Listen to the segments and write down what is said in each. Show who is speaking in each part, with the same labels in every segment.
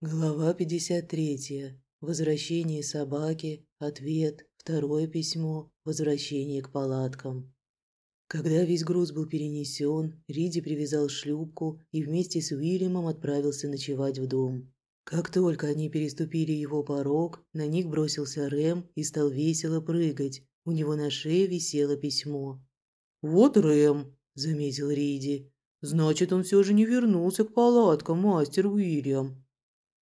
Speaker 1: Глава 53. Возвращение собаки. Ответ. Второе письмо. Возвращение к палаткам. Когда весь груз был перенесен, Риди привязал шлюпку и вместе с Уильямом отправился ночевать в дом. Как только они переступили его порог, на них бросился Рэм и стал весело прыгать. У него на шее висело письмо.
Speaker 2: «Вот Рэм», – заметил Риди. «Значит, он все же не вернулся к палаткам, мастер Уильям».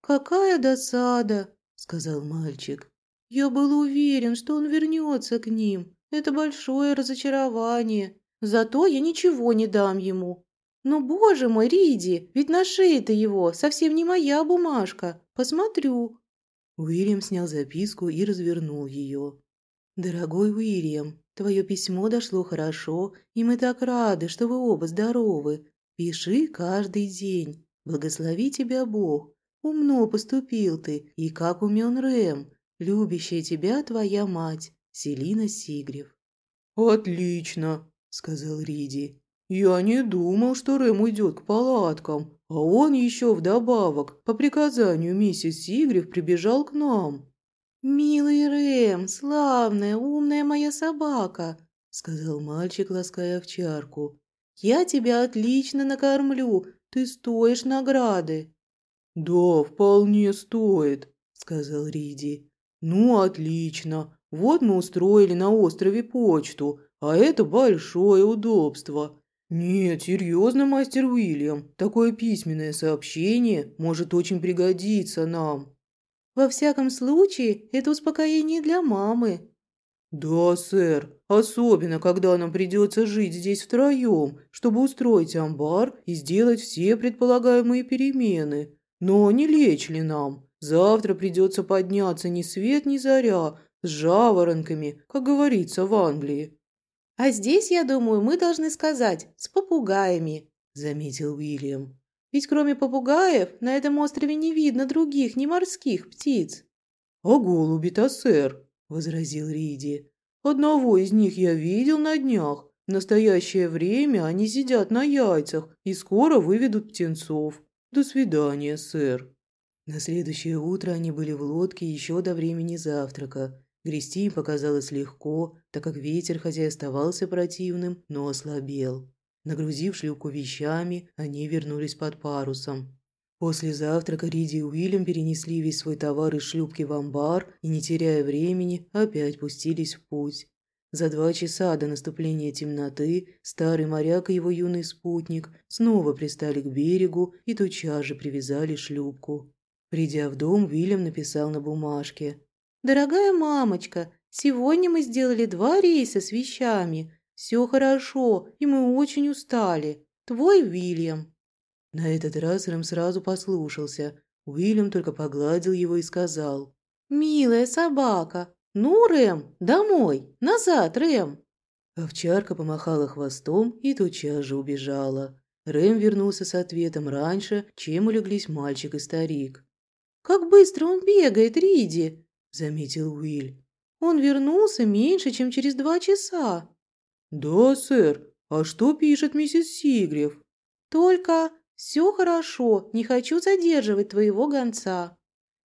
Speaker 3: «Какая досада!» – сказал мальчик. «Я был уверен, что он вернется к ним. Это большое разочарование. Зато я ничего не дам ему. Но, боже мой, Риди, ведь на шее-то его совсем не моя бумажка. Посмотрю».
Speaker 1: Уильям снял записку и развернул ее. «Дорогой Уильям, твое письмо дошло хорошо, и мы так рады, что вы оба здоровы. Пиши каждый день. Благослови тебя Бог. Умно поступил ты, и как умен Рэм, любящая тебя твоя мать, Селина Сигрев.
Speaker 2: «Отлично», — сказал Риди. «Я не думал, что Рэм уйдет к палаткам, а он еще вдобавок, по приказанию миссис Сигрев, прибежал к нам».
Speaker 3: «Милый Рэм, славная, умная моя собака», — сказал
Speaker 1: мальчик, лаская овчарку.
Speaker 3: «Я тебя отлично накормлю, ты стоишь награды».
Speaker 2: «Да, вполне стоит», – сказал Риди. «Ну, отлично. Вот мы устроили на острове почту, а это большое удобство. Нет, серьезно, мастер Уильям, такое письменное сообщение может очень пригодиться нам».
Speaker 3: «Во всяком случае, это успокоение для мамы».
Speaker 2: «Да, сэр, особенно, когда нам придется жить здесь втроем, чтобы устроить амбар и сделать все предполагаемые перемены. Но не лечь ли нам? Завтра придется подняться ни свет ни заря, с жаворонками, как говорится в Англии».
Speaker 3: «А здесь, я думаю, мы должны сказать, с попугаями», – заметил Уильям. «Ведь кроме попугаев на этом острове не видно других, ни морских птиц».
Speaker 2: «А голуби-то, сэр», – возразил Риди. «Одного из них я видел на днях. В настоящее время они сидят на яйцах и скоро выведут птенцов. «До свидания, сэр».
Speaker 1: На следующее утро они были в лодке еще до времени завтрака. Грести им показалось легко, так как ветер, хотя и оставался противным, но ослабел. Нагрузив шлюпку вещами, они вернулись под парусом. После завтрака Риди и Уильям перенесли весь свой товар из шлюпки в амбар и, не теряя времени, опять пустились в путь. За два часа до наступления темноты старый моряк и его юный спутник снова пристали к берегу и тотчас же привязали шлюпку. Придя в дом, Вильям написал на бумажке.
Speaker 3: «Дорогая мамочка, сегодня мы сделали два рейса с вещами. Все хорошо, и мы очень устали. Твой Вильям».
Speaker 1: На этот раз Рэм сразу послушался. Уильям только погладил его и сказал.
Speaker 3: «Милая собака, «Ну, Рэм, домой! Назад, Рэм!»
Speaker 1: Овчарка помахала хвостом и тотчас же убежала. Рэм вернулся с ответом раньше, чем улеглись мальчик и старик.
Speaker 3: «Как быстро он бегает, Риди!» – заметил Уиль. «Он вернулся меньше, чем через два часа».
Speaker 2: «Да, сэр. А что пишет миссис Сигрев?»
Speaker 3: «Только все хорошо, не хочу задерживать твоего гонца».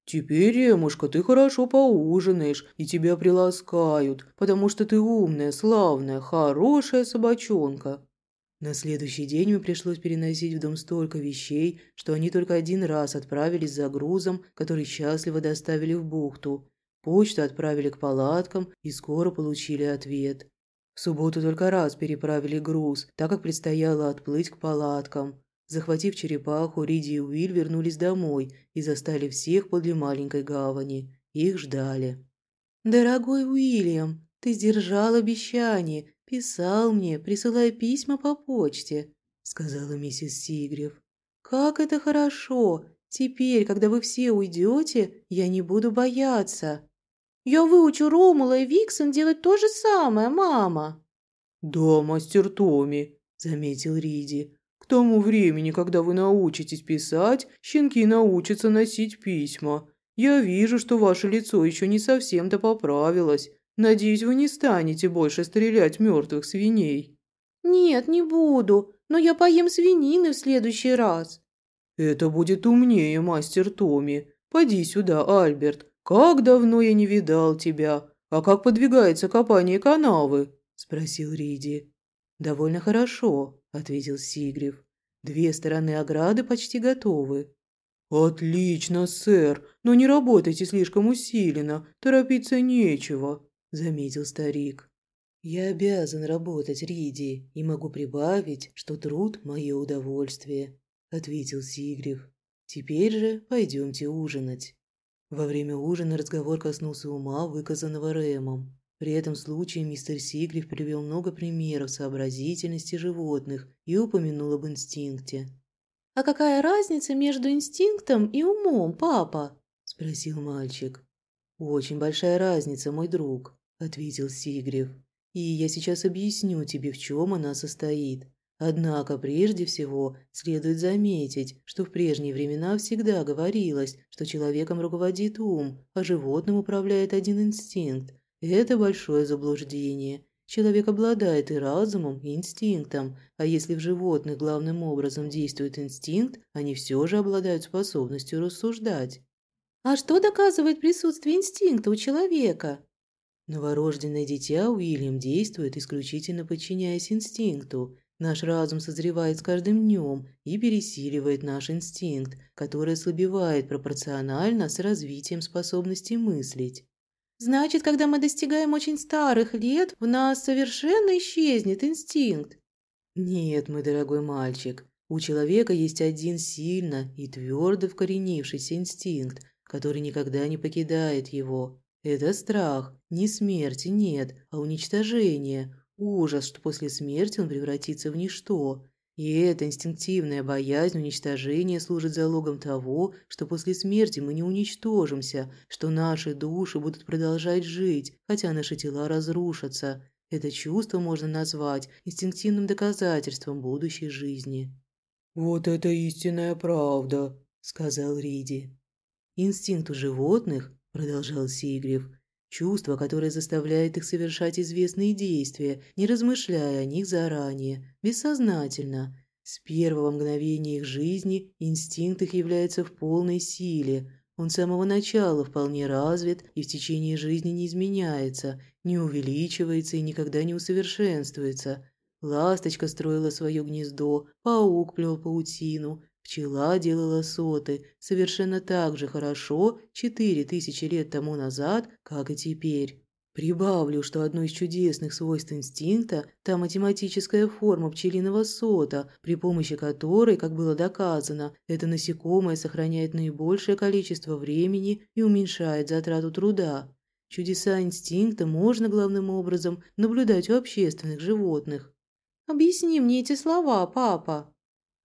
Speaker 2: «Теперь, Ремушка, ты хорошо поужинаешь, и тебя приласкают, потому что ты умная, славная, хорошая собачонка».
Speaker 1: На следующий день им пришлось переносить в дом столько вещей, что они только один раз отправились за грузом, который счастливо доставили в бухту. Почту отправили к палаткам и скоро получили ответ. В субботу только раз переправили груз, так как предстояло отплыть к палаткам. Захватив черепаху, Риди и Уиль вернулись домой и застали всех подле маленькой гавани. Их ждали.
Speaker 3: «Дорогой Уильям, ты сдержал обещание, писал мне, присылая письма по почте», — сказала миссис Сигрев. «Как это хорошо! Теперь, когда вы все уйдете, я не буду бояться. Я выучу Ромула и Виксон делать то же самое, мама».
Speaker 2: «Да, мастер Томми», — заметил Риди тому времени, когда вы научитесь писать, щенки научатся носить письма. Я вижу, что ваше лицо еще не совсем-то поправилось. Надеюсь, вы не станете больше стрелять мертвых свиней».
Speaker 3: «Нет, не буду, но я поем свинины в следующий раз».
Speaker 2: Это будет умнее, мастер Томми. Поди сюда, Альберт. Как давно я не видал тебя. А как подвигается копание канавы?» – спросил Риди.
Speaker 1: «Довольно хорошо», – ответил Сигрев. «Две стороны ограды почти готовы».
Speaker 2: «Отлично, сэр, но не работайте слишком усиленно, торопиться нечего», – заметил старик.
Speaker 1: «Я обязан работать, Риди, и могу прибавить, что труд – мое удовольствие», – ответил Сигрев. «Теперь же пойдемте ужинать». Во время ужина разговор коснулся ума, выказанного Рэмом. При этом случае мистер Сигрев привел много примеров сообразительности животных и упомянул об инстинкте.
Speaker 3: «А какая разница между инстинктом и умом, папа?» – спросил мальчик.
Speaker 1: «Очень большая разница, мой друг», – ответил Сигрев. И я сейчас объясню тебе, в чем она состоит. Однако прежде всего следует заметить, что в прежние времена всегда говорилось, что человеком руководит ум, а животным управляет один инстинкт. Это большое заблуждение. Человек обладает и разумом, и инстинктом, а если в животных главным образом действует инстинкт, они все же обладают способностью рассуждать.
Speaker 3: А что доказывает присутствие инстинкта у человека?
Speaker 1: Новорожденное дитя Уильям действует исключительно подчиняясь инстинкту. Наш разум созревает с каждым днем и пересиливает наш инстинкт, который ослабевает пропорционально с развитием способности мыслить.
Speaker 3: Значит, когда мы достигаем очень старых лет, в нас совершенно исчезнет инстинкт.
Speaker 1: Нет, мой дорогой мальчик, у человека есть один сильно и твердо вкоренившийся инстинкт, который никогда не покидает его. Это страх. Не смерти нет, а уничтожение. Ужас, что после смерти он превратится в ничто. И эта инстинктивная боязнь уничтожения служит залогом того, что после смерти мы не уничтожимся, что наши души будут продолжать жить, хотя наши тела разрушатся. Это чувство можно назвать инстинктивным доказательством будущей жизни.
Speaker 2: «Вот это истинная правда», – сказал Риди.
Speaker 1: Инстинкт у животных – продолжал Сигрев. «Чувство, которое заставляет их совершать известные действия, не размышляя о них заранее, бессознательно. С первого мгновения их жизни инстинкт их является в полной силе. Он с самого начала вполне развит и в течение жизни не изменяется, не увеличивается и никогда не усовершенствуется. Ласточка строила свое гнездо, паук плел паутину, Пчела делала соты совершенно так же хорошо четыре тысячи лет тому назад, как и теперь. Прибавлю, что одно из чудесных свойств инстинкта – та математическая форма пчелиного сота, при помощи которой, как было доказано, это насекомое сохраняет наибольшее количество времени и уменьшает затрату труда. Чудеса инстинкта можно главным образом наблюдать у общественных животных.
Speaker 3: «Объясни мне эти слова, папа»,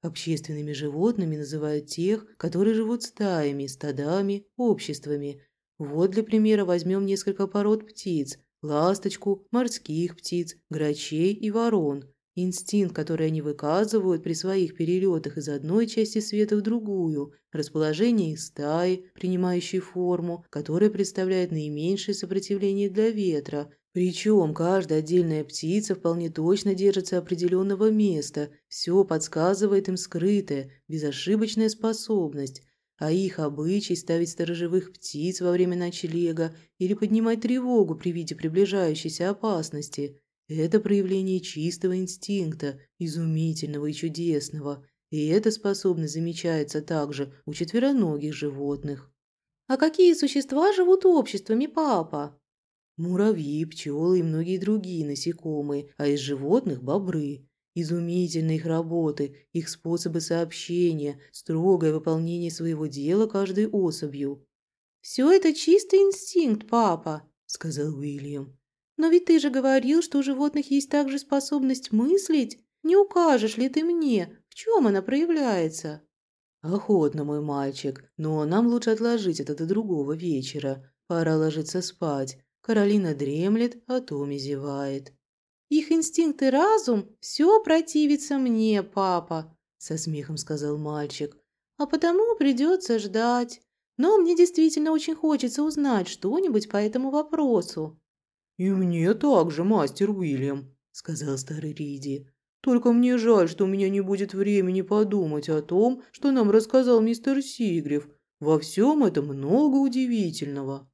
Speaker 1: Общественными животными называют тех, которые живут стаями, стадами, обществами. Вот для примера возьмем несколько пород птиц – ласточку, морских птиц, грачей и ворон. Инстинкт, который они выказывают при своих перелетах из одной части света в другую, расположение их стаи, принимающей форму, которая представляет наименьшее сопротивление для ветра, причем каждая отдельная птица вполне точно держится определенного места, все подсказывает им скрытая, безошибочная способность, а их обычай ставить сторожевых птиц во время ночлега или поднимать тревогу при виде приближающейся опасности – это проявление чистого инстинкта, изумительного и чудесного, и эта способность замечается также у четвероногих животных.
Speaker 3: «А какие существа живут обществами, папа?»
Speaker 1: Муравьи, пчелы и многие другие насекомые, а из животных – бобры. Изумительны их работы, их способы сообщения, строгое выполнение своего дела каждой особью.
Speaker 3: «Все это чистый инстинкт, папа», – сказал Уильям. «Но ведь ты же говорил, что у животных есть также способность мыслить. Не укажешь ли ты мне, в чем она проявляется?»
Speaker 1: «Охотно, мой мальчик, но нам лучше отложить это до другого вечера. Пора ложиться спать. Каролина дремлет, а Томми зевает.
Speaker 3: «Их инстинкт и разум все противится мне, папа», – со смехом сказал мальчик. «А потому придется ждать. Но мне действительно очень хочется узнать что-нибудь по этому вопросу».
Speaker 2: «И мне также, мастер Уильям», –
Speaker 1: сказал старый Риди.
Speaker 2: Только мне жаль, что у меня не будет времени подумать о том, что нам рассказал мистер Сигрев. Во всем этом много удивительного».